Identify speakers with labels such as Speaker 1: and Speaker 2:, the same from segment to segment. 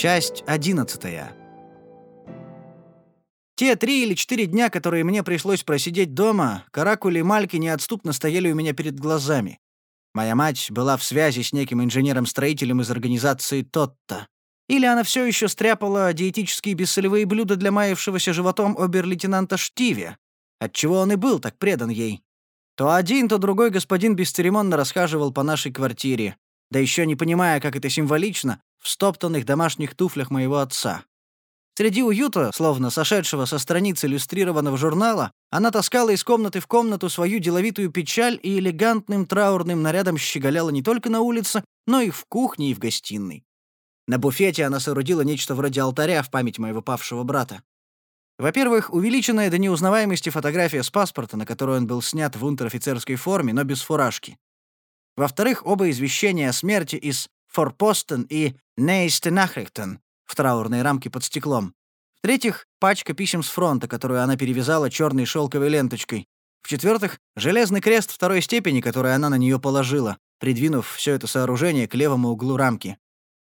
Speaker 1: Часть одиннадцатая. Те три или четыре дня, которые мне пришлось просидеть дома, каракули и мальки неотступно стояли у меня перед глазами. Моя мать была в связи с неким инженером-строителем из организации «Тотта». Или она все еще стряпала диетические бессолевые блюда для маявшегося животом обер-лейтенанта Штиве, отчего он и был так предан ей. То один, то другой господин бесцеремонно расхаживал по нашей квартире, да еще не понимая, как это символично, в стоптанных домашних туфлях моего отца. Среди уюта, словно сошедшего со страниц иллюстрированного журнала, она таскала из комнаты в комнату свою деловитую печаль и элегантным траурным нарядом щеголяла не только на улице, но и в кухне и в гостиной. На буфете она соорудила нечто вроде алтаря в память моего павшего брата. Во-первых, увеличенная до неузнаваемости фотография с паспорта, на которой он был снят в унтер-офицерской форме, но без фуражки. Во-вторых, оба извещения о смерти из «Форпостен» и «Нейсте Нахрихтен» в траурной рамке под стеклом. В-третьих, пачка писем с фронта, которую она перевязала черной шелковой ленточкой. В-четвертых, железный крест второй степени, который она на нее положила, придвинув все это сооружение к левому углу рамки.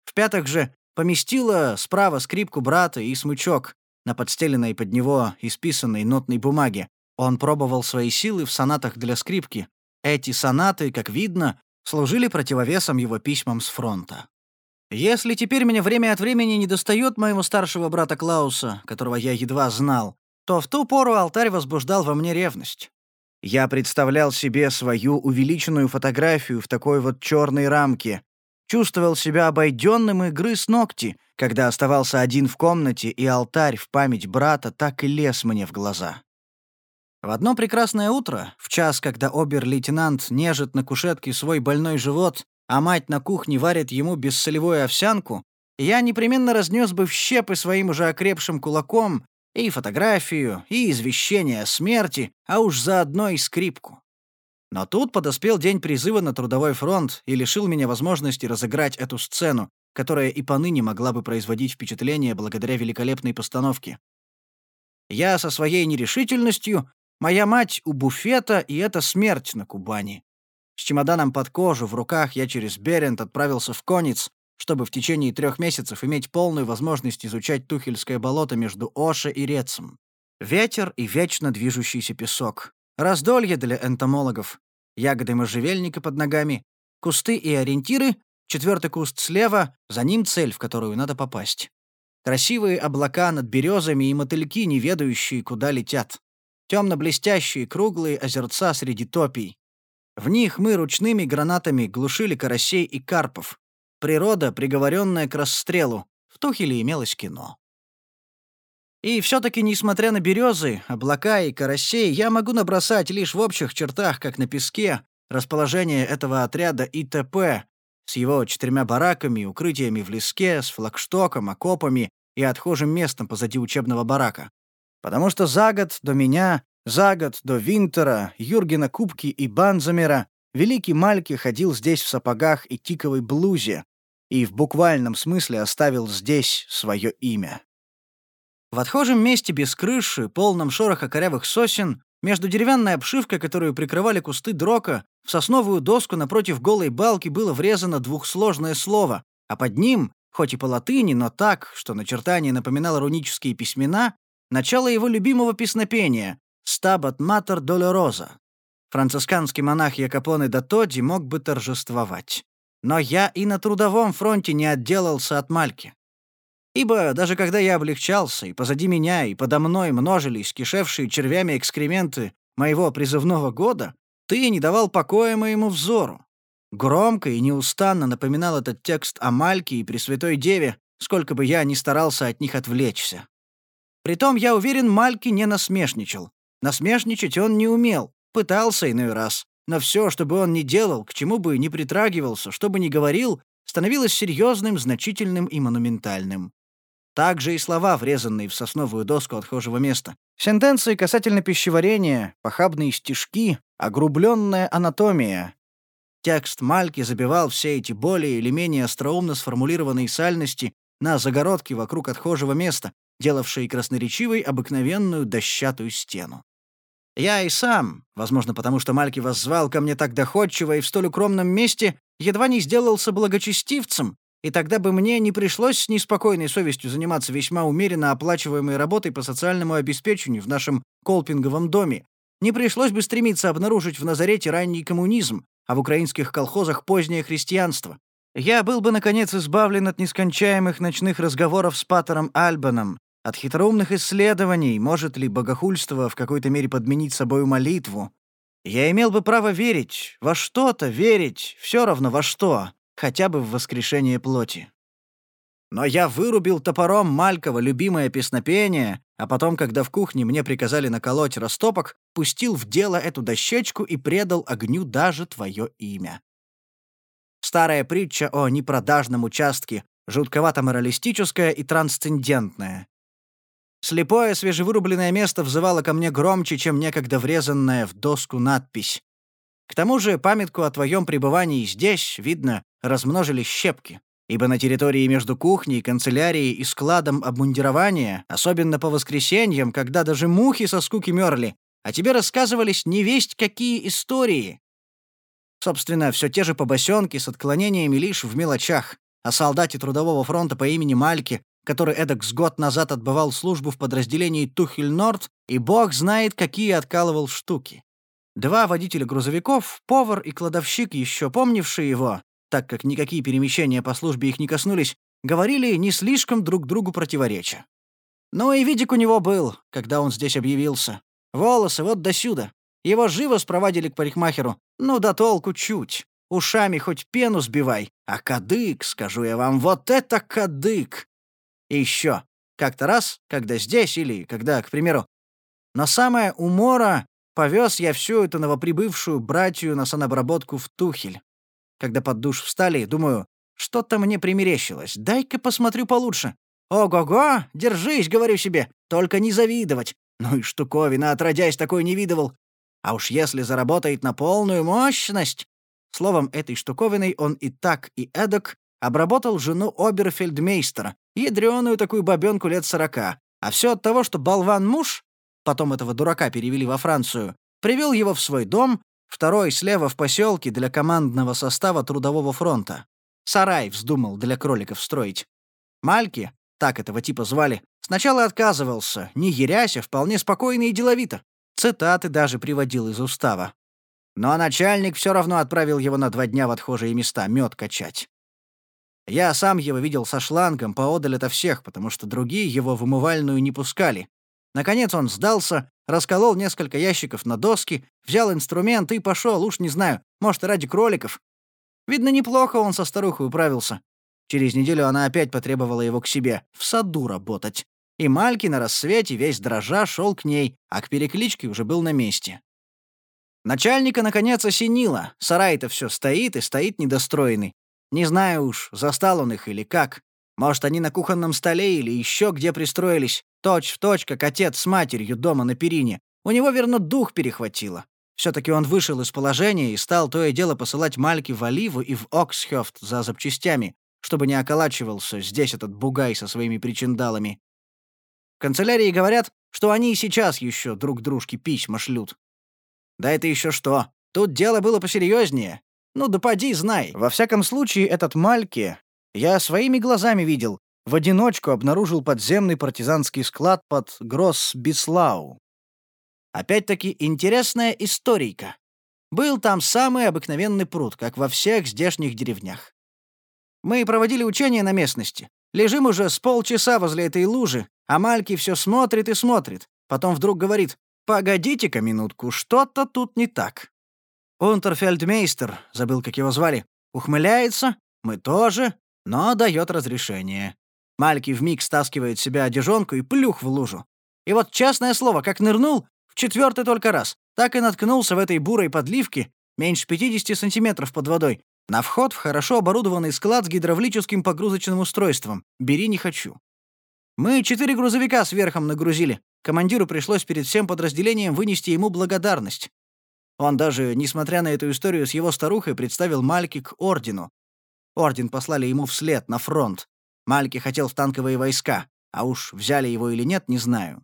Speaker 1: В-пятых же, поместила справа скрипку брата и смычок на подстеленной под него исписанной нотной бумаге. Он пробовал свои силы в сонатах для скрипки. Эти сонаты, как видно, служили противовесом его письмам с фронта. Если теперь меня время от времени не достает моего старшего брата Клауса, которого я едва знал, то в ту пору алтарь возбуждал во мне ревность. Я представлял себе свою увеличенную фотографию в такой вот черной рамке, чувствовал себя обойденным и грыз ногти, когда оставался один в комнате, и алтарь в память брата так и лез мне в глаза. В одно прекрасное утро, в час, когда обер-лейтенант нежит на кушетке свой больной живот, а мать на кухне варит ему бессолевую овсянку, я непременно разнес бы в щепы своим уже окрепшим кулаком и фотографию, и извещение о смерти, а уж заодно и скрипку. Но тут подоспел день призыва на трудовой фронт и лишил меня возможности разыграть эту сцену, которая и поныне могла бы производить впечатление благодаря великолепной постановке. Я со своей нерешительностью, моя мать у буфета, и это смерть на Кубани. С чемоданом под кожу в руках я через Берент отправился в Конец, чтобы в течение трех месяцев иметь полную возможность изучать Тухельское болото между Оше и Рецем. Ветер и вечно движущийся песок. Раздолье для энтомологов. Ягоды можжевельника под ногами. Кусты и ориентиры. Четвертый куст слева, за ним цель, в которую надо попасть. Красивые облака над березами и мотыльки, не ведающие, куда летят. Темно-блестящие круглые озерца среди топий. В них мы ручными гранатами глушили карасей и карпов. Природа, приговоренная к расстрелу. В Тухеле имелось кино. И все-таки, несмотря на березы, облака и карасей, я могу набросать лишь в общих чертах, как на песке, расположение этого отряда ИТП с его четырьмя бараками, укрытиями в леске, с флагштоком, окопами и отхожим местом позади учебного барака. Потому что за год до меня за год до Винтера, Юргена Кубки и Банзамера великий Мальки ходил здесь в сапогах и тиковой блузе и в буквальном смысле оставил здесь свое имя. В отхожем месте без крыши, полном шороха корявых сосен, между деревянной обшивкой, которую прикрывали кусты дрока, в сосновую доску напротив голой балки было врезано двухсложное слово, а под ним, хоть и по латыни, но так, что начертание напоминало рунические письмена, начало его любимого песнопения «Стабат матер долороза». Францисканский монах Якопоне да Тодди мог бы торжествовать. Но я и на трудовом фронте не отделался от Мальки. Ибо даже когда я облегчался, и позади меня, и подо мной множились кишевшие червями экскременты моего призывного года, ты не давал покоя моему взору. Громко и неустанно напоминал этот текст о Мальке и Пресвятой Деве, сколько бы я ни старался от них отвлечься. Притом, я уверен, Мальки не насмешничал. Насмешничать он не умел, пытался иной раз. Но все, что бы он ни делал, к чему бы ни притрагивался, что бы ни говорил, становилось серьезным, значительным и монументальным. Также и слова, врезанные в сосновую доску отхожего места. Сентенции касательно пищеварения, похабные стишки, огрубленная анатомия. Текст Мальки забивал все эти более или менее остроумно сформулированные сальности на загородке вокруг отхожего места, делавшие красноречивой обыкновенную дощатую стену. Я и сам, возможно, потому что Мальки воззвал ко мне так доходчиво и в столь укромном месте, едва не сделался благочестивцем, и тогда бы мне не пришлось с неспокойной совестью заниматься весьма умеренно оплачиваемой работой по социальному обеспечению в нашем колпинговом доме. Не пришлось бы стремиться обнаружить в Назарете ранний коммунизм, а в украинских колхозах позднее христианство. Я был бы, наконец, избавлен от нескончаемых ночных разговоров с Патером Альбаном, от хитроумных исследований, может ли богохульство в какой-то мере подменить собою молитву. Я имел бы право верить, во что-то верить, все равно во что, хотя бы в воскрешение плоти. Но я вырубил топором Малькова любимое песнопение, а потом, когда в кухне мне приказали наколоть растопок, пустил в дело эту дощечку и предал огню даже твое имя. Старая притча о непродажном участке, жутковато-моралистическая и трансцендентная. Слепое свежевырубленное место взывало ко мне громче, чем некогда врезанная в доску надпись. К тому же памятку о твоем пребывании здесь, видно, размножили щепки, ибо на территории между кухней, канцелярией и складом обмундирования, особенно по воскресеньям, когда даже мухи со скуки мерли, а тебе рассказывались невесть какие истории. Собственно, все те же побосенки с отклонениями лишь в мелочах, о солдате Трудового фронта по имени Мальки, который эдак с год назад отбывал службу в подразделении Тухель-Норд, и бог знает, какие откалывал штуки. Два водителя грузовиков, повар и кладовщик, еще помнившие его, так как никакие перемещения по службе их не коснулись, говорили не слишком друг другу противореча. Ну и видик у него был, когда он здесь объявился. Волосы вот до сюда. Его живо спровадили к парикмахеру. Ну да толку чуть. Ушами хоть пену сбивай. А кадык, скажу я вам, вот это кадык! И еще. Как-то раз, когда здесь или когда, к примеру. Но самое умора Повез я всю эту новоприбывшую братью на санобработку в Тухель. Когда под душ встали, думаю, что-то мне примерещилось. Дай-ка посмотрю получше. Ого-го, держись, говорю себе, только не завидовать. Ну и штуковина, отродясь, такой не видывал. А уж если заработает на полную мощность... Словом, этой штуковиной он и так, и эдак обработал жену оберфельдмейстера, ядреную такую бабенку лет сорока. А все от того, что болван-муж потом этого дурака перевели во Францию, привел его в свой дом, второй слева в поселке для командного состава Трудового фронта. Сарай вздумал для кроликов строить. Мальки, так этого типа звали, сначала отказывался, не еряся, вполне спокойно и деловито. Цитаты даже приводил из устава. Но начальник все равно отправил его на два дня в отхожие места мед качать. Я сам его видел со шлангом поодаль ото всех, потому что другие его в умывальную не пускали, Наконец он сдался, расколол несколько ящиков на доски, взял инструмент и пошел, уж не знаю, может, ради кроликов. Видно, неплохо он со старухой управился. Через неделю она опять потребовала его к себе, в саду работать. И Мальки на рассвете весь дрожа шел к ней, а к перекличке уже был на месте. Начальника, наконец, осенило. Сарай-то все стоит и стоит недостроенный. Не знаю уж, застал он их или как. Может, они на кухонном столе или еще где пристроились. Точь в точь, как отец с матерью дома на перине. У него, верно, дух перехватило. Все-таки он вышел из положения и стал то и дело посылать Мальки в Оливу и в Оксхёфт за запчастями, чтобы не околачивался здесь этот бугай со своими причиндалами. В канцелярии говорят, что они и сейчас еще друг дружке письма шлют. Да это еще что. Тут дело было посерьезнее. Ну да поди, знай. Во всяком случае, этот Мальки я своими глазами видел, в одиночку обнаружил подземный партизанский склад под Гросс-Бислау. Опять-таки интересная историйка. Был там самый обыкновенный пруд, как во всех здешних деревнях. Мы проводили учения на местности. Лежим уже с полчаса возле этой лужи, а Мальки все смотрит и смотрит. Потом вдруг говорит, «Погодите-ка минутку, что-то тут не так». Унтерфельдмейстер, забыл, как его звали, ухмыляется, мы тоже, но дает разрешение. Мальки вмиг стаскивает себя одежонку и плюх в лужу. И вот, честное слово, как нырнул, в четвертый только раз, так и наткнулся в этой бурой подливке, меньше 50 сантиметров под водой, на вход в хорошо оборудованный склад с гидравлическим погрузочным устройством. Бери не хочу. Мы четыре грузовика с верхом нагрузили. Командиру пришлось перед всем подразделением вынести ему благодарность. Он даже, несмотря на эту историю с его старухой, представил Мальки к ордену. Орден послали ему вслед, на фронт. Мальки хотел в танковые войска, а уж взяли его или нет, не знаю.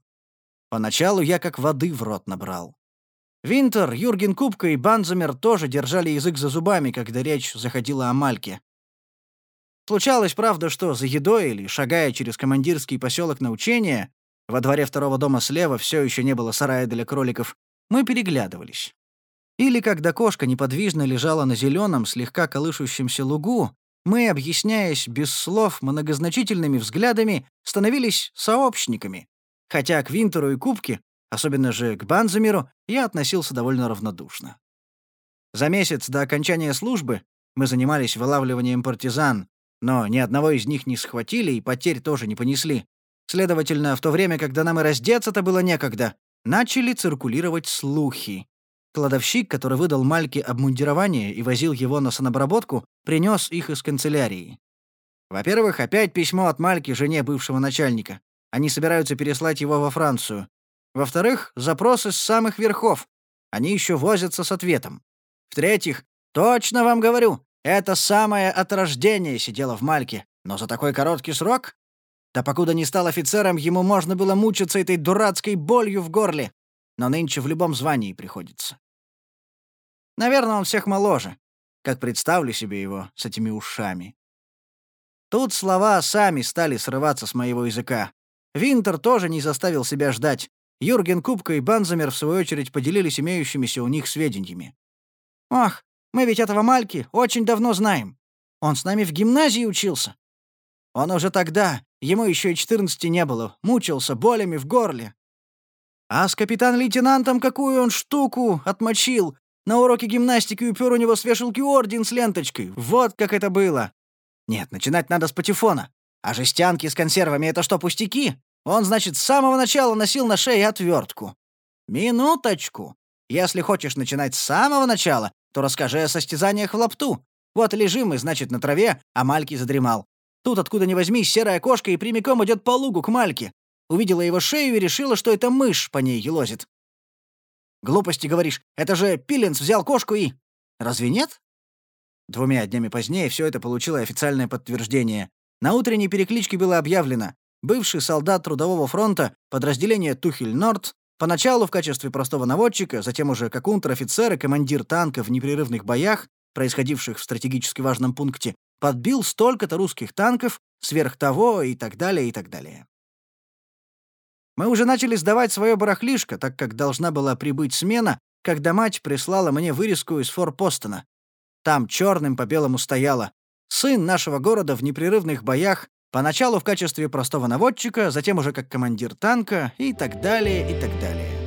Speaker 1: Поначалу я как воды в рот набрал. Винтер, Юрген Кубка и Банзамер тоже держали язык за зубами, когда речь заходила о Мальке. Случалось, правда, что за едой или шагая через командирский поселок на учение, во дворе второго дома слева все еще не было сарая для кроликов, мы переглядывались. Или когда кошка неподвижно лежала на зеленом, слегка колышущемся лугу, мы, объясняясь без слов многозначительными взглядами, становились сообщниками, хотя к Винтеру и Кубке, особенно же к Банзамиру, я относился довольно равнодушно. За месяц до окончания службы мы занимались вылавливанием партизан, но ни одного из них не схватили и потерь тоже не понесли. Следовательно, в то время, когда нам и раздеться-то было некогда, начали циркулировать слухи. Кладовщик, который выдал Мальке обмундирование и возил его на санобработку, принес их из канцелярии. Во-первых, опять письмо от Мальки жене бывшего начальника. Они собираются переслать его во Францию. Во-вторых, запросы с самых верхов. Они еще возятся с ответом. В-третьих, точно вам говорю, это самое от рождения сидело в Мальке, но за такой короткий срок? Да покуда не стал офицером, ему можно было мучиться этой дурацкой болью в горле. Но нынче в любом звании приходится. Наверное, он всех моложе. Как представлю себе его с этими ушами. Тут слова сами стали срываться с моего языка. Винтер тоже не заставил себя ждать. Юрген Кубка и Банзамер, в свою очередь, поделились имеющимися у них сведениями. «Ах, мы ведь этого Мальки очень давно знаем. Он с нами в гимназии учился. Он уже тогда, ему еще и четырнадцати не было, мучился болями в горле. А с капитан-лейтенантом какую он штуку отмочил. На уроке гимнастики упер у него с вешалки орден с ленточкой. Вот как это было. Нет, начинать надо с патефона. А жестянки с консервами — это что, пустяки? Он, значит, с самого начала носил на шее отвертку. Минуточку. Если хочешь начинать с самого начала, то расскажи о состязаниях в лапту. Вот лежим мы, значит, на траве, а Мальки задремал. Тут, откуда ни возьмись, серая кошка и прямиком идет по лугу к Мальке. Увидела его шею и решила, что это мышь по ней елозит. Глупости, говоришь, это же Пиленс взял кошку и... Разве нет? Двумя днями позднее все это получило официальное подтверждение. На утренней перекличке было объявлено. Бывший солдат Трудового фронта, подразделение Тухель-Норд, Поначалу в качестве простого наводчика, затем уже как унтер-офицер и командир танка в непрерывных боях, происходивших в стратегически важном пункте, подбил столько-то русских танков, сверх того и так далее, и так далее. Мы уже начали сдавать свое барахлишко, так как должна была прибыть смена, когда мать прислала мне вырезку из форпостона. Там черным по белому стояло «Сын нашего города в непрерывных боях Поначалу в качестве простого наводчика, затем уже как командир танка и так далее, и так далее.